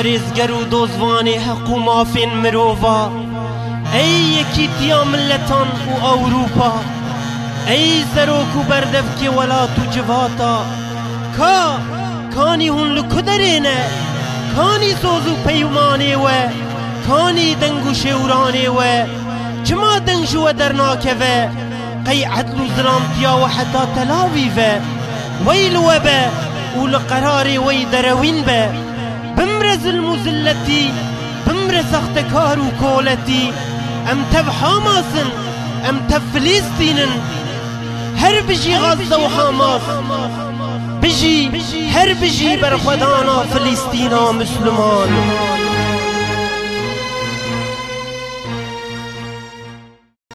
پارێزگەر و دۆزوانێ هەق و مافێن مرۆڤ ئەی یەکیتیا ملەتان و ئەوروپا ئەی زەرۆک و بەردەفکێ وەلات و جڤاتە کا کانی هون لە کودەرێنە کانی سۆز و پەیمانێوە کانی دەنگ و شێورانێوە؟ چما دەنگژوە دەرناکەوە؟ قەی عەدل و زرامتیاوە حتا تەلاویڤە وەیلوە بە؟ و لە قەرارێ وەی دەرەوین بە؟ زلم و زلەتی بمرە سەختەکار و کۆلەتی ئەم تەب حاماسن ئەم تەب فلیستینن هەر بژی غەزە و حاماس بژی هەر بژی بەرخوەدانا فلیستینا مسلمان.